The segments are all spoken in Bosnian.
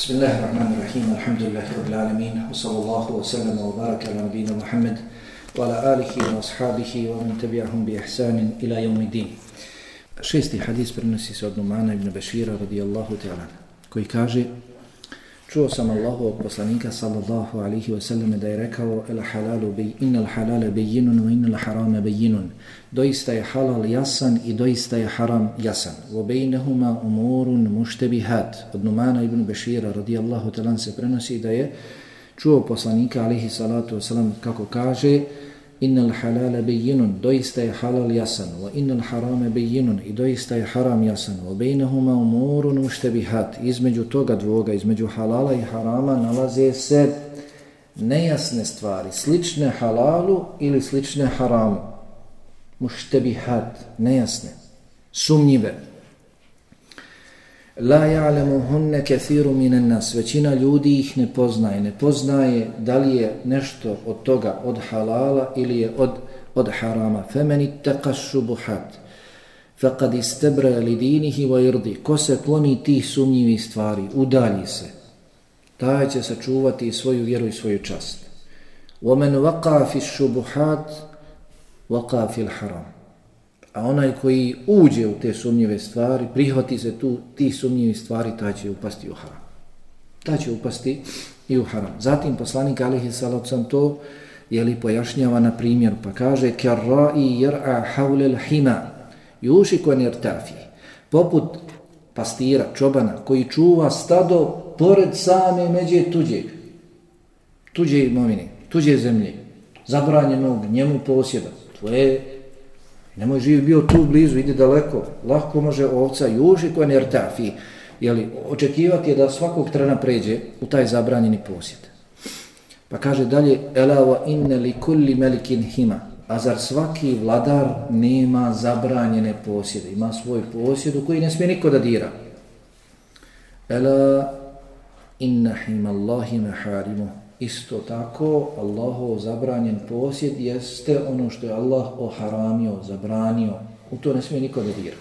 بسم الله الرحمن الرحيم الحمد لله رب العالمين وصلى الله وسلم وبارك على نبينا محمد وعلى آله وأصحابه ومن تبعهم بإحسان إلى يوم الدين Šesti hadis prenosi se od Numana ibn Bešira radijallahu ta'ala koji kaže Čuo sam Allahovog poslanika sallallahu alihi wasallam da je rekao el halalu bej, innal halale bejinun wa innal harame bejinun. Doista je halal jasan i doista je haram jasan. Wa bejnehuma umurun muštebihat. Od Numana ibn Bešira radijallahu talan se prenosi da je čuo poslanika alihi salatu wasallam kako kaže innal halala bayyinun doista je halal jasan wa innal harama bayyinun i doista je haram jasan wa bainahuma umurun mushtabihat između toga dvoga između halala i harama nalaze se nejasne stvari slične halalu ili slične haramu. Mushtabihat nejasne sumnjive. La ya'lamuhunna kathiru minan nas. Većina ljudi ih ne poznaje. Ne poznaje da li je nešto od toga od halala ili je od od harama. Femen ittaqa shubuhat faqad istabra li dinihi wa irdi. Ko se kloni tih sumnjivih stvari, udalji se. Taj će sačuvati svoju vjeru i svoju čast. Wa man waqa fi šubuhat, waqa fil al-haram a onaj koji uđe u te sumnjive stvari, prihvati se tu ti sumnjive stvari, taj će upasti u haram. Taj će upasti i u haram. Zatim poslanik Alihi Salocam to je li pojašnjava na primjer, pa kaže Kerra'i jer'a haulel hima juši kon poput pastira, čobana, koji čuva stado pored same međe tuđeg, tuđe imovine, tuđe zemlje, zabranjenog njemu posjeda. To Nemoj živ bio tu blizu, ide daleko. Lahko može ovca juži koja ne rtafi. Jeli, očekivati je da svakog trena pređe u taj zabranjeni posjet. Pa kaže dalje, Ela wa inne li kulli melikin hima. A zar svaki vladar nema zabranjene posjede? Ima svoj posjed u koji ne smije niko da dira. Ela inna hima Allahi meharimu. Isto tako, Allahov zabranjen posjed jeste ono što je Allah oharamio, zabranio. U to ne smije niko da dira.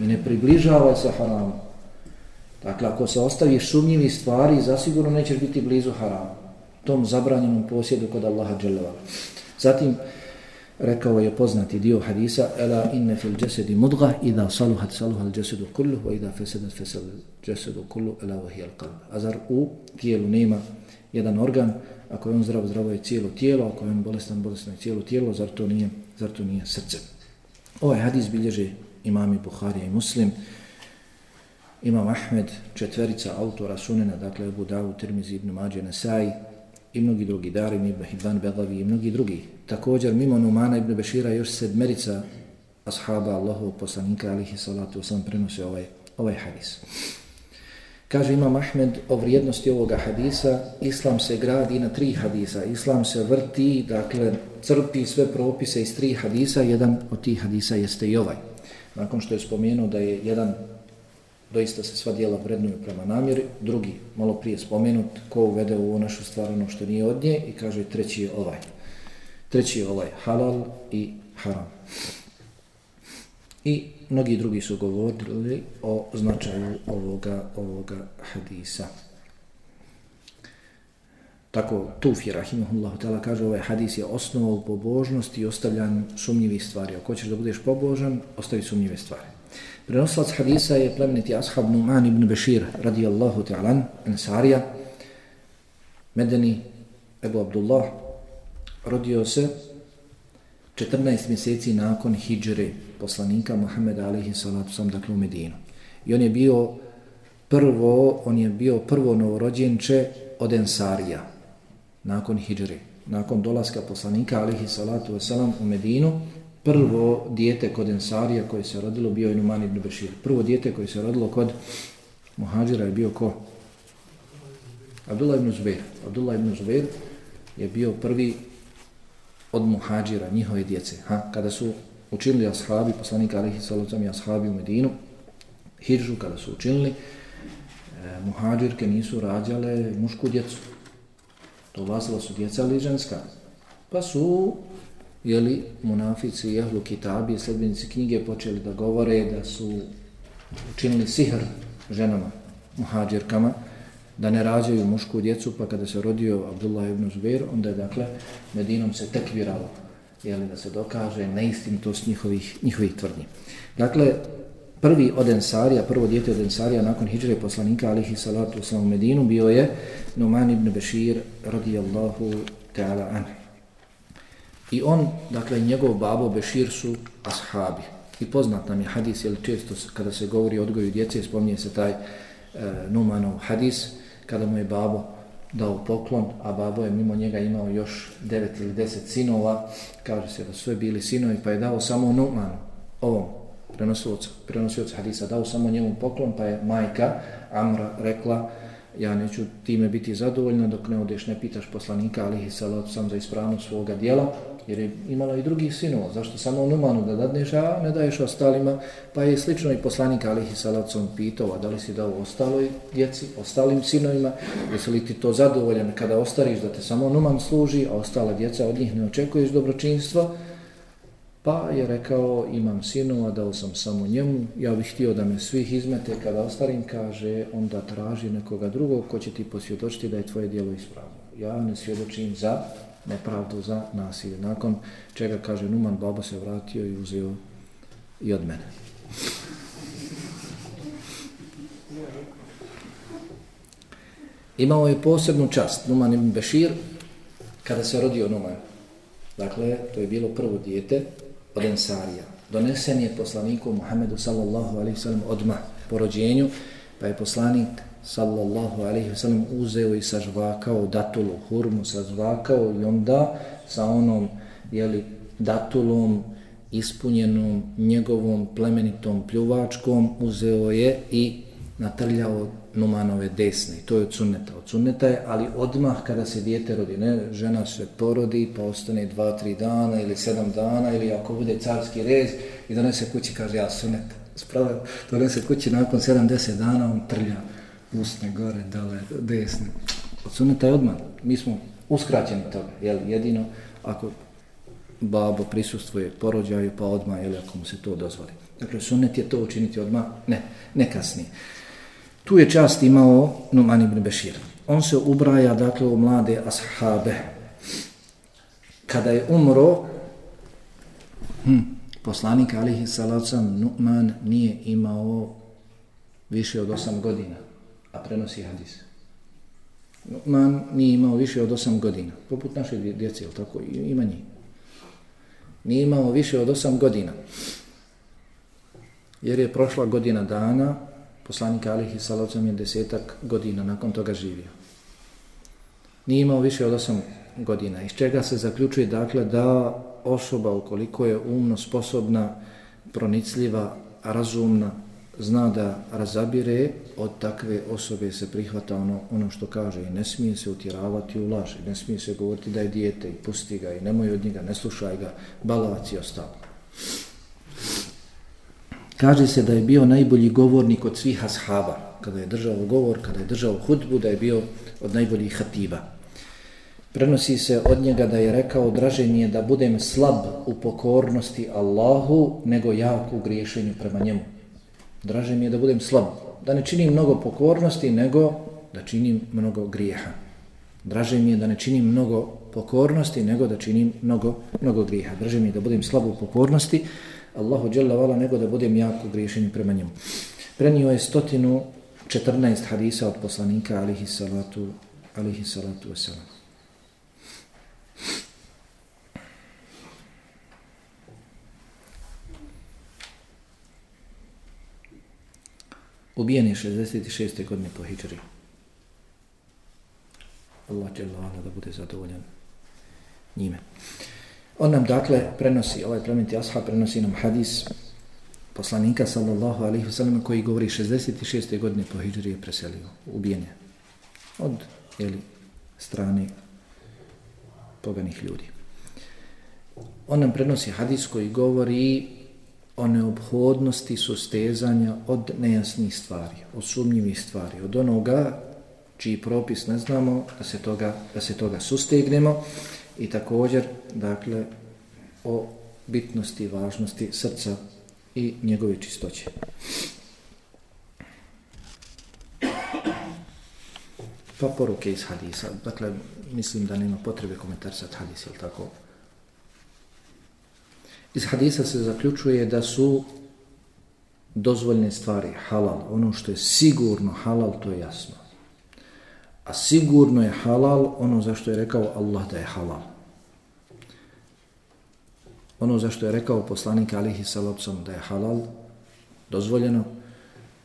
I ne približava se haramu. Dakle, ako se ostavi sumnjivi stvari, zasigurno nećeš biti blizu haramu. Tom zabranjenom posjedu kod Allaha dželeva. Zatim, rekao je poznati dio hadisa, Ela inne fil džesedi mudga, idha saluhat saluhal džesedu kullu, wa idha fesedat fesedat džesedu kullu, ela vahijal qalb. A zar u tijelu nema jedan organ, ako je on zdrav, zdravo je cijelo tijelo, ako je on bolestan, bolestan je cijelo tijelo, zar to nije, zar to nije srce. Ovaj hadis bilježe imami Buharija i Muslim, imam Ahmed, četverica autora sunena, dakle Abu Davu, Tirmizi, Ibn Mađe, Nasai, i mnogi drugi, Darim, Ibn Hibban, Begavi i mnogi drugi. Također, mimo Numana Ibn Bešira, još sedmerica ashaba Allahovog poslanika, alihi salatu, sam prenose ovaj, ovaj hadis. Kaže Imam Ahmed o vrijednosti ovoga hadisa, Islam se gradi na tri hadisa. Islam se vrti, dakle, crpi sve propise iz tri hadisa, jedan od tih hadisa jeste i ovaj. Nakon što je spomenuo da je jedan, doista se sva dijela vrednuju prema namjeri, drugi, malo prije spomenut, ko uvede u ovu našu stvar ono što nije od nje i kaže treći je ovaj. Treći je ovaj, halal i haram. I mnogi drugi su govorili o značaju ovoga, ovoga hadisa. Tako Tufi Rahimahullah tala kaže ovaj hadis je osnova u pobožnosti i ostavljanju sumnjivih stvari. Ako hoćeš da budeš pobožan, ostavi sumnjive stvari. Prenoslac hadisa je plemeniti ashab Numan ibn Bešir radijallahu ta'alan, Ansarija, Medeni, Ebu Abdullah, rodio se 14 mjeseci nakon hijđre poslanika Muhammeda alihi salatu sam dakle u Medinu. I on je bio prvo, on je bio prvo novorođenče od Ensarija nakon hijđre. Nakon dolaska poslanika alihi salatu wasalam u Medinu, prvo dijete kod Ensarija koje se rodilo bio je Numan ibn Bešir. Prvo dijete koje se rodilo kod Muhađira je bio ko? Abdullah ibn Zubair. Abdullah ibn Zubair je bio prvi od muhađira, njihove djece. Ha? Kada su učinili ashabi, poslanika alihi salacom i ashabi u Medinu, hijžu kada su učinili, eh, muhađirke nisu rađale mušku djecu. Dolazila su djeca ali ženska. Pa su jeli, munafici, jehlu, kitabi, sledbenici knjige počeli da govore da su učinili sihr ženama, muhađirkama, da ne rađaju mušku djecu, pa kada se rodio Abdullah ibn Zubair, onda je dakle Medinom se tekviralo, jeli, da se dokaže neistinitost njihovih, njihovih tvrdnji. Dakle, prvi od Ensarija, prvo dijete od Ensarija nakon hijđre poslanika alihi salatu u Medinu bio je Numan ibn Bešir radijallahu ta'ala anhu. I on, dakle, njegov babo Bešir su ashabi. I poznat nam je hadis, jer često kada se govori o odgoju djece, spominje se taj e, Numanov hadis, kada mu je babo dao poklon, a babo je mimo njega imao još devet ili deset sinova, kaže se da su sve bili sinovi, pa je dao samo Numanu, ovom prenosiocu, prenosiocu hadisa, dao samo njemu poklon, pa je majka Amra rekla, ja neću time biti zadovoljna dok ne odeš, ne pitaš poslanika, ali ih sam za ispravnost svoga dijela, jer je imala i drugih sinova, zašto samo Numanu da dadneš, a ne daješ ostalima, pa je slično i poslanik Alihi Salacom pitao, a da li si dao ostaloj djeci, ostalim sinovima, jesi li ti to zadovoljan? Kada ostariš da te samo Numan služi, a ostala djeca od njih ne očekuješ dobročinstvo, pa je rekao, imam sinova, dao sam samo njemu, ja bih htio da me svih izmete, kada ostarim, kaže, onda traži nekoga drugog ko će ti posvjedočiti da je tvoje dijelo ispravno. Ja ne svjedočim za nepravdu za nasilje. Nakon čega, kaže Numan, baba se vratio i uzeo i od mene. Imao je posebnu čast, Numan ibn Bešir, kada se rodio Numan. Dakle, to je bilo prvo dijete od Ensarija. Donesen je poslaniku Muhammedu sallallahu alaihi sallam odmah po rođenju, pa je poslanik sallallahu alaihi wasallam uzeo i sažvakao datulu, hurmu sažvakao i onda sa onom jeli, datulom ispunjenom njegovom plemenitom pljuvačkom uzeo je i natrljao numanove desne. To je od sunneta. Od sunneta je, ali odmah kada se dijete rodi, ne, žena se porodi pa ostane dva, tri dana ili sedam dana ili ako bude carski rez i donese kući, kaže ja sunnet. Spravo, donese kući nakon sedam, deset dana, on trlja usne gore, dole, desne. Od sunneta je odmah. Mi smo uskraćeni toga. Jel, jedino ako babo prisustvuje porođaju, pa odmah, jel, ako mu se to dozvoli. Dakle, sunet je to učiniti odmah, ne, ne kasnije. Tu je čast imao Numan ibn Bešir. On se ubraja, dakle, u mlade ashabe. Kada je umro, hm, poslanik alihi salacom Numan nije imao više od osam godina a prenosi hadis. Numan nije imao više od 8 godina, poput naše djece, ili tako, ima njih. Nije imao više od 8 godina. Jer je prošla godina dana, poslanik Alih i Salavcom je desetak godina nakon toga živio. Nije imao više od 8 godina, iz čega se zaključuje dakle da osoba ukoliko je umno sposobna, pronicljiva, razumna, zna da razabire, od takve osobe se prihvata ono, ono što kaže i ne smije se utjeravati u laž, ne smije se govoriti da je dijete i pusti ga i nemoj od njega, ne slušaj ga, balavac i ostalo. Kaže se da je bio najbolji govornik od svih ashaba, kada je držao govor, kada je držao hudbu, da je bio od najboljih hatiba. Prenosi se od njega da je rekao, draže mi je da budem slab u pokornosti Allahu, nego jak u griješenju prema njemu. Draže mi je da budem slab, da ne činim mnogo pokornosti, nego da činim mnogo grijeha. Draže mi je da ne činim mnogo pokornosti, nego da činim mnogo, mnogo grijeha. Draže mi je da budem slab u pokornosti, Allahu dželle vala, nego da budem jako griješen prema njemu. Prenio je 114 hadisa od poslanika alihi salatu, alihi salatu wasalam. Ubijen je 66. godine po hijđari. Allah će Allah da bude zadovoljan njime. On nam dakle prenosi, ovaj plemeniti ashab prenosi nam hadis poslanika sallallahu alaihi wasallam koji govori 66. godine po hijđari je preselio, ubijen je od jeli, strane poganih ljudi. On nam prenosi hadis koji govori o neobhodnosti sustezanja od nejasnih stvari, od sumnjivih stvari, od onoga čiji propis ne znamo, da se toga, da se toga sustegnemo i također, dakle, o bitnosti i važnosti srca i njegove čistoće. Pa poruke iz hadisa. Dakle, mislim da nema potrebe komentarisati hadis, je tako? Iz hadisa se zaključuje da su dozvoljne stvari halal. Ono što je sigurno halal, to je jasno. A sigurno je halal ono zašto je rekao Allah da je halal. Ono zašto je rekao poslanik alihi salopsom da je halal, dozvoljeno,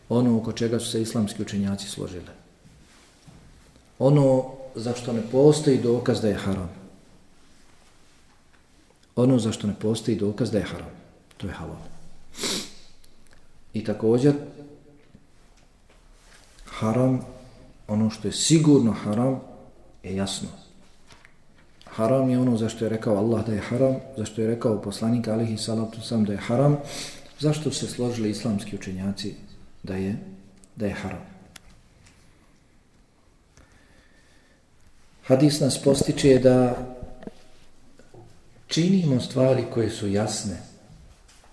ono oko čega su se islamski učenjaci složili. Ono zašto ne postoji dokaz da je haram. Ono zašto ne postoji dokaz da je haram. To je halal. I također, haram, ono što je sigurno haram, je jasno. Haram je ono za što je rekao Allah da je haram, za što je rekao poslanik alihi salatu sam da je haram, zašto se složili islamski učenjaci da je, da je haram. Hadis nas postiče da činimo stvari koje su jasne,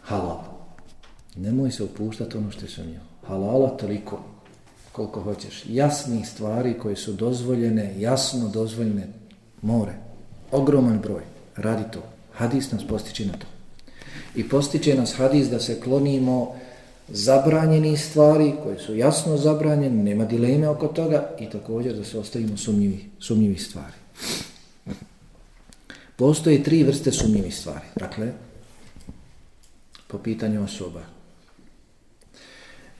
halal. Nemoj se upuštati ono što je sumnjivo. Halala toliko koliko hoćeš. jasnih stvari koje su dozvoljene, jasno dozvoljene, more. Ogroman broj. Radi to. Hadis nas postiče na to. I postiče nas hadis da se klonimo zabranjeni stvari koje su jasno zabranjene, nema dileme oko toga i također da se ostavimo sumnjivi, sumnjivi stvari. Postoje tri vrste sumnjivih stvari. Dakle, po pitanju osoba.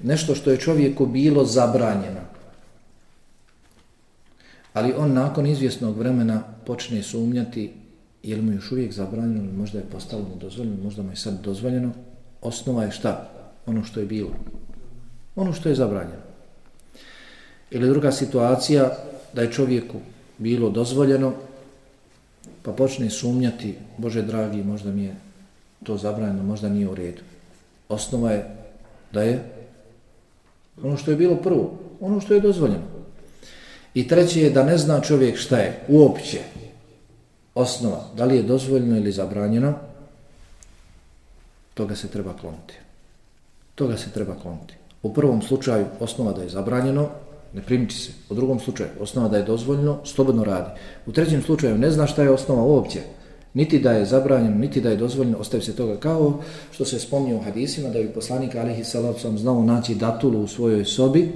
Nešto što je čovjeku bilo zabranjeno. Ali on nakon izvjesnog vremena počne sumnjati je li mu još uvijek zabranjeno, možda je postalo nedozvoljeno, možda mu je sad dozvoljeno. Osnova je šta? ono što je bilo. Ono što je zabranjeno. Ili druga situacija, da je čovjeku bilo dozvoljeno, pa počne sumnjati, Bože dragi, možda mi je to zabranjeno, možda nije u redu. Osnova je da je ono što je bilo prvo, ono što je dozvoljeno. I treće je da ne zna čovjek šta je uopće osnova, da li je dozvoljeno ili zabranjeno, toga se treba kloniti. Toga se treba kloniti. U prvom slučaju osnova da je zabranjeno, ne primiči se. U drugom slučaju osnova da je dozvoljeno, slobodno radi. U trećem slučaju ne zna šta je osnova uopće. Niti da je zabranjeno, niti da je dozvoljeno, ostavi se toga kao što se spomnio u hadisima, da bi poslanik Alihi Salapsam znao naći datulu u svojoj sobi,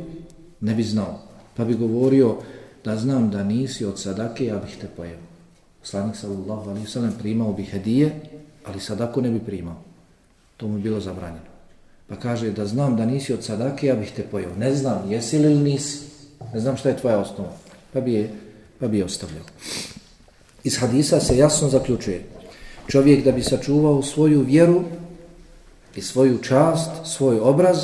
ne bi znao. Pa bi govorio da znam da nisi od sadake, ja bih te pojeo. Poslanik sallallahu alihi sallam primao bi hedije, ali sadaku ne bi primao. To mu je bilo zabranjeno. Pa kaže da znam da nisi od sadake, ja bih te pojeo. Ne znam, jesi li ili nisi. Ne znam šta je tvoja osnova. Pa bi je, pa bi je ostavljao. Iz hadisa se jasno zaključuje. Čovjek da bi sačuvao svoju vjeru i svoju čast, svoj obraz,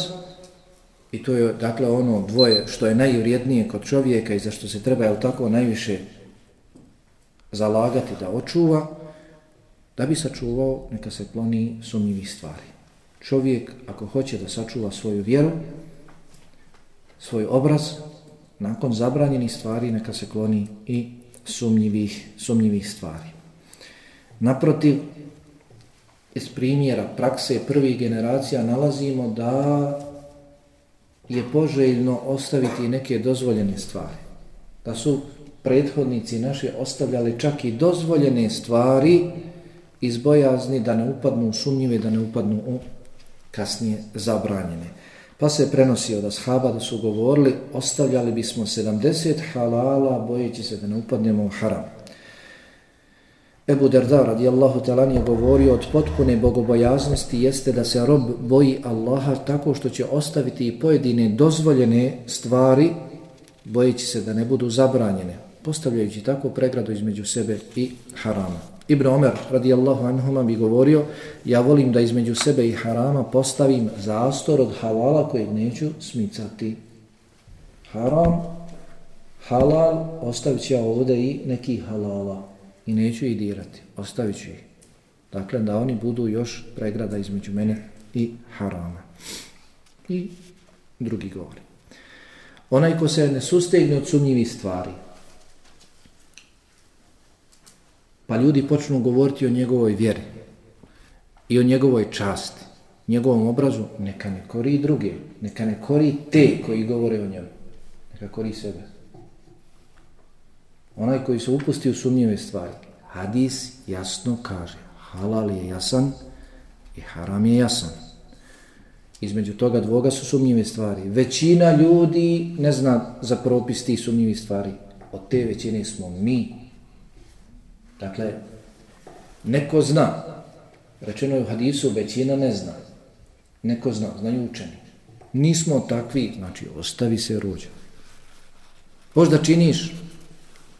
i to je dakle ono dvoje što je najvrijednije kod čovjeka i za što se treba je tako najviše zalagati da očuva, da bi sačuvao, neka se kloni sumnjivih stvari čovjek ako hoće da sačuva svoju vjeru, svoj obraz, nakon zabranjenih stvari neka se kloni i sumnjivih, sumnjivih stvari. Naprotiv, iz primjera prakse prvih generacija nalazimo da je poželjno ostaviti neke dozvoljene stvari. Da su prethodnici naši ostavljali čak i dozvoljene stvari iz bojazni da ne upadnu u sumnjive, da ne upadnu u kasnije zabranjene. Pa se prenosi od ashaba da su govorili ostavljali bismo 70 halala bojeći se da ne upadnemo u haram. Ebu Derda radijallahu talan je govorio od potpune bogobojaznosti jeste da se rob boji Allaha tako što će ostaviti i pojedine dozvoljene stvari bojeći se da ne budu zabranjene, postavljajući tako pregradu između sebe i harama. Ibn Omer radijallahu anhuma bi govorio ja volim da između sebe i harama postavim zastor od halala kojeg neću smicati. Haram, halal, ostavit ću ja ovdje i neki halala i neću ih dirati, ostavit ću ih. Dakle, da oni budu još pregrada između mene i harama. I drugi govori. Onaj ko se ne sustegne od sumnjivih stvari, pa ljudi počnu govoriti o njegovoj vjeri i o njegovoj časti, njegovom obrazu, neka ne kori druge, neka ne kori te koji govore o njemu, neka kori sebe. onaj koji se upusti u sumnjive stvari. Hadis jasno kaže, halal je jasan i haram je jasan. Između toga dvoga su sumnjive stvari. Većina ljudi ne zna za propis tih sumnjivih stvari. Od te većine smo mi. Dakle, neko zna. Rečeno je u hadisu, većina ne zna. Neko zna, znaju učeni. Nismo takvi, znači ostavi se ruđa. Možda činiš,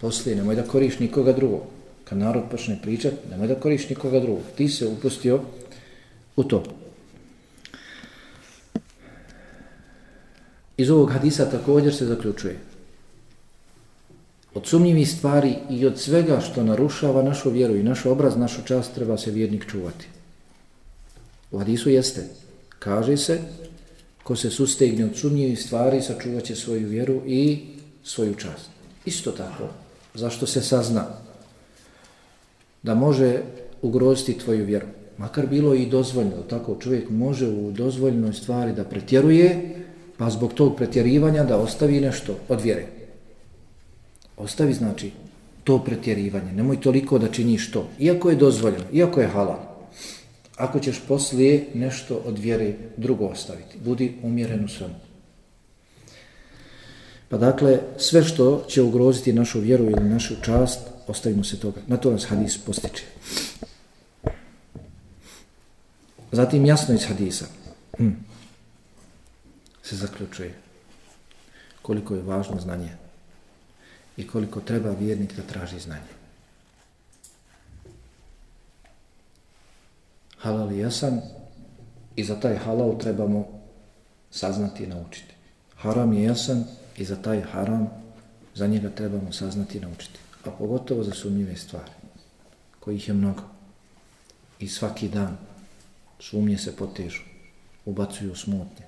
poslije nemoj da koriš nikoga drugog. Kad narod počne pričat, nemoj da koriš nikoga drugog. Ti se upustio u to. Iz ovog hadisa također se zaključuje. Od sumnjivih stvari i od svega što narušava našu vjeru i naš obraz, našu čast, treba se vjernik čuvati. U hadisu jeste, kaže se, ko se sustegne od sumnjivih stvari, sačuvat će svoju vjeru i svoju čast. Isto tako, zašto se sazna da može ugroziti tvoju vjeru? Makar bilo i dozvoljno, tako čovjek može u dozvoljnoj stvari da pretjeruje, pa zbog tog pretjerivanja da ostavi nešto od vjere. Ostavi znači to pretjerivanje, nemoj toliko da činiš to, iako je dozvoljeno, iako je halal. Ako ćeš poslije nešto od vjere drugo ostaviti, budi umjeren u svemu. Pa dakle, sve što će ugroziti našu vjeru ili našu čast, ostavimo se toga. Na to nas hadis postiče. Zatim jasno iz hadisa. hm, se zaključuje koliko je važno znanje i koliko treba vjernik da traži znanje. Halal je jasan i za taj halal trebamo saznati i naučiti. Haram je jasan i za taj haram za njega trebamo saznati i naučiti. A pogotovo za sumnjive stvari, kojih je mnogo. I svaki dan sumnje se potežu, ubacuju smutnje.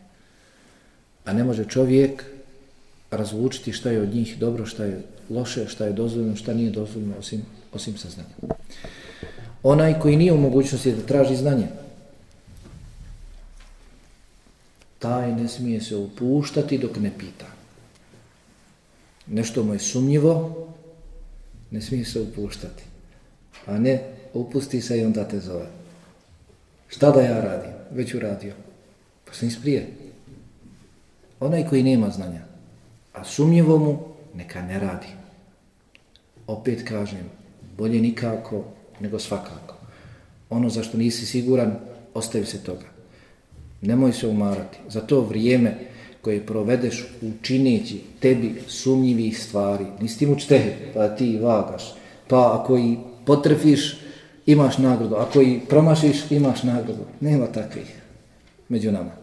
A ne može čovjek razlučiti šta je od njih dobro, šta je loše, šta je dozvoljeno, šta nije dozvoljeno osim, osim saznanja. Onaj koji nije u mogućnosti da traži znanje, taj ne smije se upuštati dok ne pita. Nešto mu je sumnjivo, ne smije se upuštati. A ne, upusti se i onda te zove. Šta da ja radim? Već uradio. Pa sam isprije. Onaj koji nema znanja, a sumnjivo mu, neka ne radi. Opet kažem, bolje nikako nego svakako. Ono za što nisi siguran, ostavi se toga. Nemoj se umarati. Za to vrijeme koje provedeš učineći tebi sumnjivih stvari, nisi ti mučtehe, pa ti vagaš, pa ako i potrefiš, imaš nagradu, ako i promašiš, imaš nagradu. Nema takvih među nama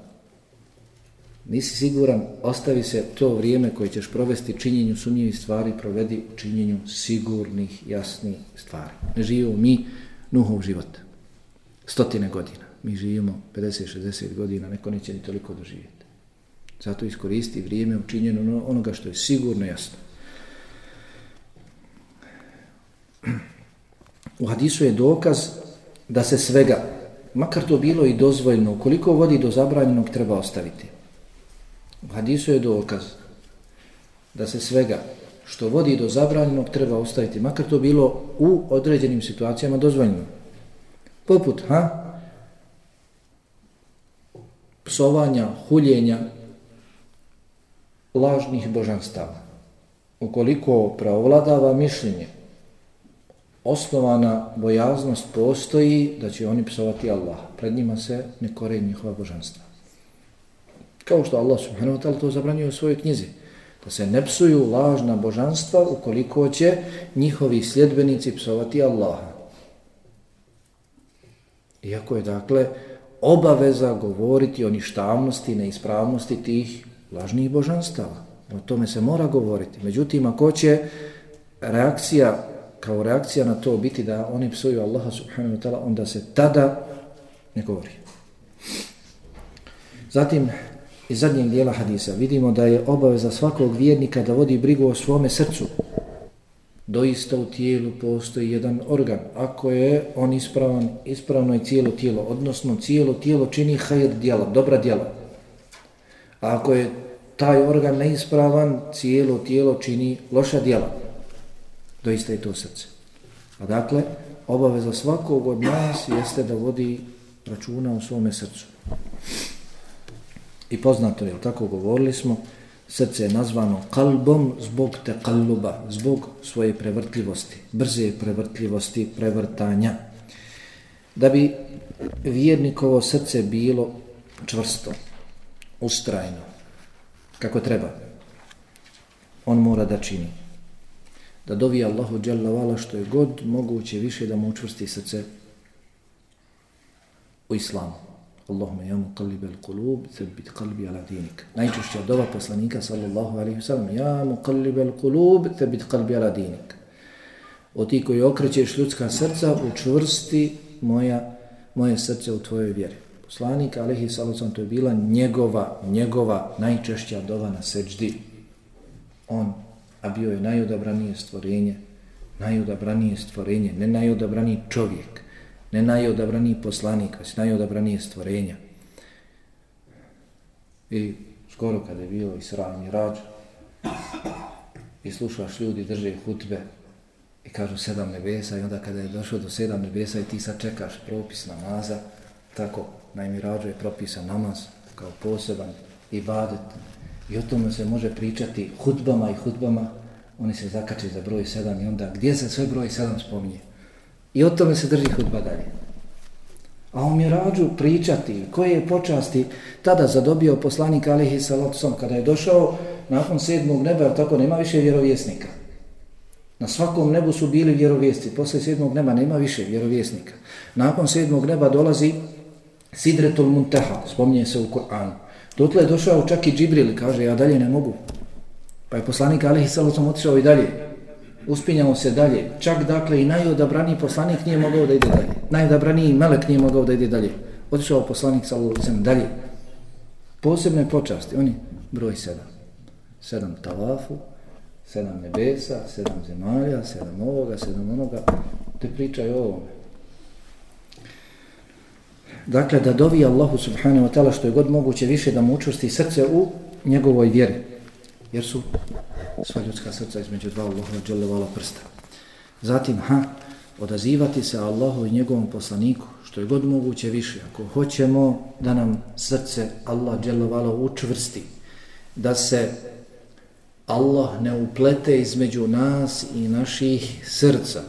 nisi siguran, ostavi se to vrijeme koje ćeš provesti činjenju sumnjivih stvari, provedi u činjenju sigurnih, jasnih stvari. Ne živimo mi nuhov život. Stotine godina. Mi živimo 50-60 godina, neko neće ni toliko doživjeti. Zato iskoristi vrijeme u činjenju ono- onoga što je sigurno jasno. U hadisu je dokaz da se svega, makar to bilo i dozvoljno, koliko vodi do zabranjenog, treba ostaviti. U hadisu je dokaz da se svega što vodi do zabranjenog treba ostaviti, makar to bilo u određenim situacijama dozvoljeno. Poput, ha? Psovanja, huljenja lažnih božanstava. Ukoliko pravovladava mišljenje, osnovana bojaznost postoji da će oni psovati Allah. Pred njima se ne kore njihova božanstva. Kao što Allah subhanahu wa ta'ala to zabranio u svojoj knjizi. Da se ne psuju lažna božanstva ukoliko će njihovi sljedbenici psovati Allaha. Iako je dakle obaveza govoriti o ništavnosti i neispravnosti tih lažnih božanstava. O tome se mora govoriti. Međutim, ako će reakcija, kao reakcija na to biti da oni psuju Allaha subhanahu wa ta'ala, onda se tada ne govori. Zatim, iz zadnjeg dijela hadisa vidimo da je obaveza svakog vjernika da vodi brigu o svome srcu. Doista u tijelu postoji jedan organ. Ako je on ispravan, ispravno je cijelo tijelo, odnosno cijelo tijelo čini hajr djela, dobra djela. A ako je taj organ neispravan, cijelo tijelo čini loša djela. Doista je to srce. A dakle, obaveza svakog od nas jeste da vodi računa u svome srcu. I poznato je, tako govorili smo, srce je nazvano kalbom zbog te kalluba, zbog svoje prevrtljivosti, brze prevrtljivosti, prevrtanja. Da bi vjernikovo srce bilo čvrsto, ustrajno, kako treba, on mora da čini. Da dovi Allahu Vala što je god moguće više da mu učvrsti srce u islamu. Allahumma ya muqallib al-qulub, thabbit qalbi ala dinik. Najčešća dova poslanika sallallahu alejhi ve sellem, ya muqallib al-qulub, thabbit qalbi ala dinik. O ti koji okrećeš ljudska srca, učvrsti moja, moje srce u tvojoj vjeri. Poslanik alejhi sallallahu to je bila njegova, njegova najčešća dova na sećdi. On, a bio je najodabranije stvorenje, najodabranije stvorenje, ne najodabraniji čovjek ne najodabraniji poslanik, već najodabranije stvorenja. I skoro kada je bilo Isra i i slušaš ljudi drže hutbe i kažu sedam nebesa i onda kada je došao do sedam nebesa i ti sad čekaš propis namaza, tako na Mirađu je propisan namaz kao poseban ibadet i o tome se može pričati hutbama i hutbama, oni se zakače za broj sedam i onda gdje se sve broj sedam spominje? I o tome se drži hudba dalje. A o mirađu pričati, koje je počasti tada zadobio poslanik Alihi Salatosom, kada je došao nakon sedmog neba, tako nema više vjerovjesnika. Na svakom nebu su bili vjerovjesci, posle sedmog neba nema više vjerovjesnika. Nakon sedmog neba dolazi Sidretul Muntaha, spominje se u Koranu. Dotle je došao čak i Džibril, kaže, ja dalje ne mogu. Pa je poslanik Alihi Salatosom otišao i dalje uspinjao se dalje. Čak dakle i najodabraniji poslanik nije mogao da ide dalje. Najodabraniji melek nije mogao da ide dalje. Otišao poslanik sa ulicem dalje. Posebne počasti, oni broj sedam. Sedam tavafu, sedam nebesa, sedam zemalja, sedam ovoga, sedam onoga. Te pričaju o ovome. Dakle, da dovi Allahu subhanahu wa ta'ala što je god moguće više da mu učvrsti srce u njegovoj vjeri. Jer su sva ljudska srca između dva Allahova dželevala prsta. Zatim, ha, odazivati se Allahu i njegovom poslaniku, što je god moguće više, ako hoćemo da nam srce Allah dželevala učvrsti, da se Allah ne uplete između nas i naših srca,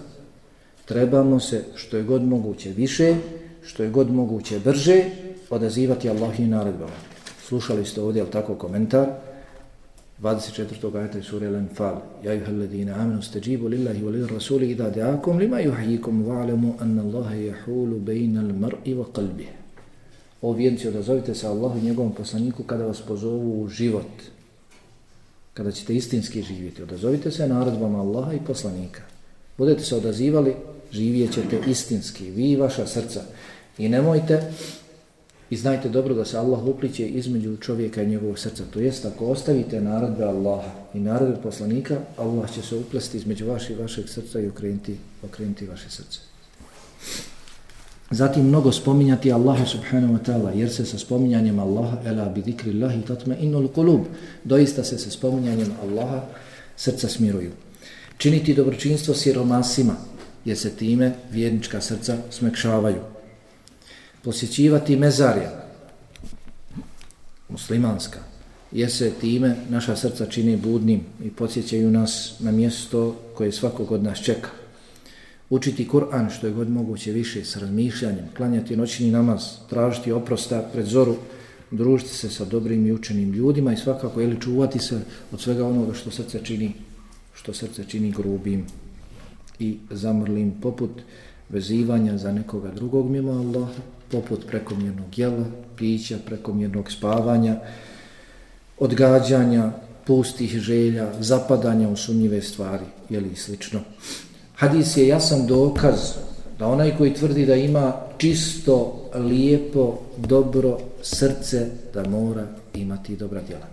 trebamo se što je god moguće više, što je god moguće brže, odazivati Allah i naredbama. Slušali ste ovdje, tako, komentar, 24. ajta iz sura Al-Anfal. Ja juha alladina amenu stajibu lillahi wa lirrasuli idha da'akum lima yuhyikum wa'lamu anna Allaha yahulu bayna al-mar'i wa qalbihi. O vjernici, odazovite se Allahu i njegovom poslaniku kada vas pozovu u život. Kada ćete istinski živjeti. Odazovite se naredbama Allaha i poslanika. Budete se odazivali, živjet ćete istinski. Vi i vaša srca. I nemojte I znajte dobro da se Allah upliće između čovjeka i njegovog srca. To jest, ako ostavite naredbe Allaha i naredbe poslanika, Allah će se uplesti između vaše i vašeg srca i okrenuti, okrenuti vaše srce. Zatim mnogo spominjati Allaha subhanahu wa ta'ala, jer se sa spominjanjem Allaha, ela bi dikri Allahi tatme innul kulub, doista se sa spominjanjem Allaha srca smiruju. Činiti dobročinstvo siromasima, jer se time vjernička srca smekšavaju posjećivati mezarja muslimanska. Jer se time naša srca čini budnim i podsjećaju nas na mjesto koje svakog od nas čeka. Učiti Kur'an što je god moguće više s razmišljanjem, klanjati noćni namaz tražiti oprosta pred zoru družiti se sa dobrim i učenim ljudima i svakako ili čuvati se od svega onoga što srce čini što srce čini grubim i zamrlim poput vezivanja za nekoga drugog mimo Allaha poput prekomjernog jela, pića, prekomjernog spavanja, odgađanja, pustih želja, zapadanja u sumnjive stvari, jeli i slično. Hadis je jasan dokaz da onaj koji tvrdi da ima čisto, lijepo, dobro srce, da mora imati dobra djela.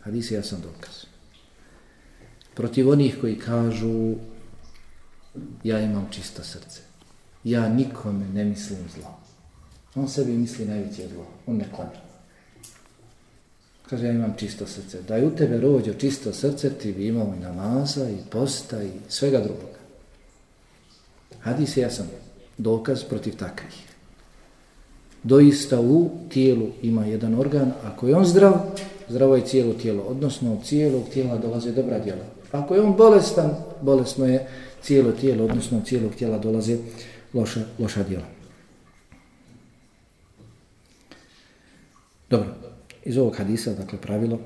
Hadis je jasan dokaz. Protiv onih koji kažu ja imam čisto srce ja nikome ne mislim zlo. On sebi misli najveće zlo. On ne klanja. Kaže, ja imam čisto srce. Da je u tebe rođo čisto srce, ti bi imao i namaza, i posta, i svega drugoga. Hadis je jasan dokaz protiv takvih. Doista u tijelu ima jedan organ, ako je on zdrav, zdravo je cijelo tijelo, odnosno od cijelog tijela dolaze dobra djela. Ako je on bolestan, bolesno je cijelo tijelo, odnosno od cijelog tijela dolaze loša, loša djela. Dobro, iz ovog hadisa, dakle, pravilo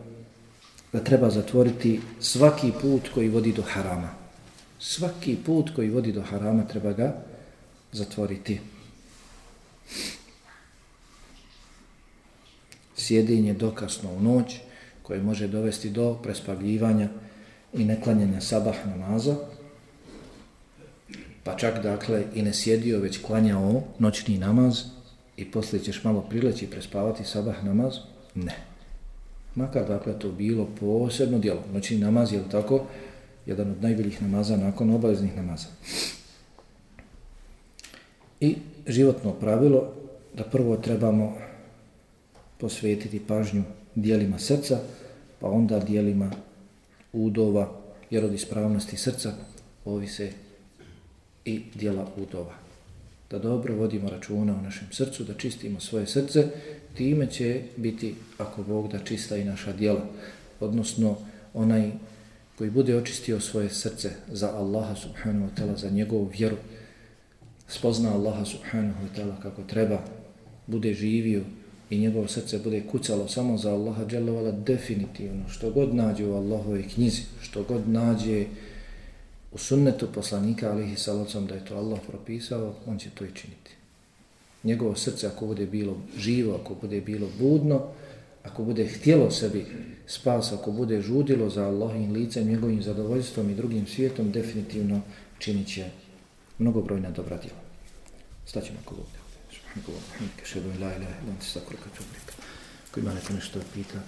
da treba zatvoriti svaki put koji vodi do harama. Svaki put koji vodi do harama treba ga zatvoriti. Sjedinje dokasno u noć koje može dovesti do prespavljivanja i neklanjanja sabah namaza, pa čak dakle i ne sjedio već klanjao noćni namaz i poslije ćeš malo prileći i prespavati sabah namaz, ne. Makar dakle to bilo posebno djelo. Noćni namaz je tako jedan od najboljih namaza nakon obaveznih namaza. I životno pravilo da prvo trebamo posvetiti pažnju dijelima srca, pa onda dijelima udova, jer od ispravnosti srca ovise i dijela udova. Da dobro vodimo računa o našem srcu, da čistimo svoje srce, time će biti, ako Bog da čista i naša dijela. Odnosno, onaj koji bude očistio svoje srce za Allaha subhanahu wa ta'ala, za njegovu vjeru, spozna Allaha subhanahu wa ta'ala kako treba, bude živio i njegovo srce bude kucalo samo za Allaha dželovala definitivno, što god nađe u Allahove knjizi, što god nađe u sunnetu poslanika alihi salacom da je to Allah propisao, on će to i činiti. Njegovo srce ako bude bilo živo, ako bude bilo budno, ako bude htjelo sebi spas, ako bude žudilo za Allahim licem, njegovim zadovoljstvom i drugim svijetom, definitivno činit će mnogobrojna dobra djela. Staćemo ako bude. Subhanahu wa ta'ala, šedu ila ila ila, lanti stakvrka čubrika. Ko ima neko nešto pita?